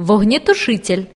вогнетушитель.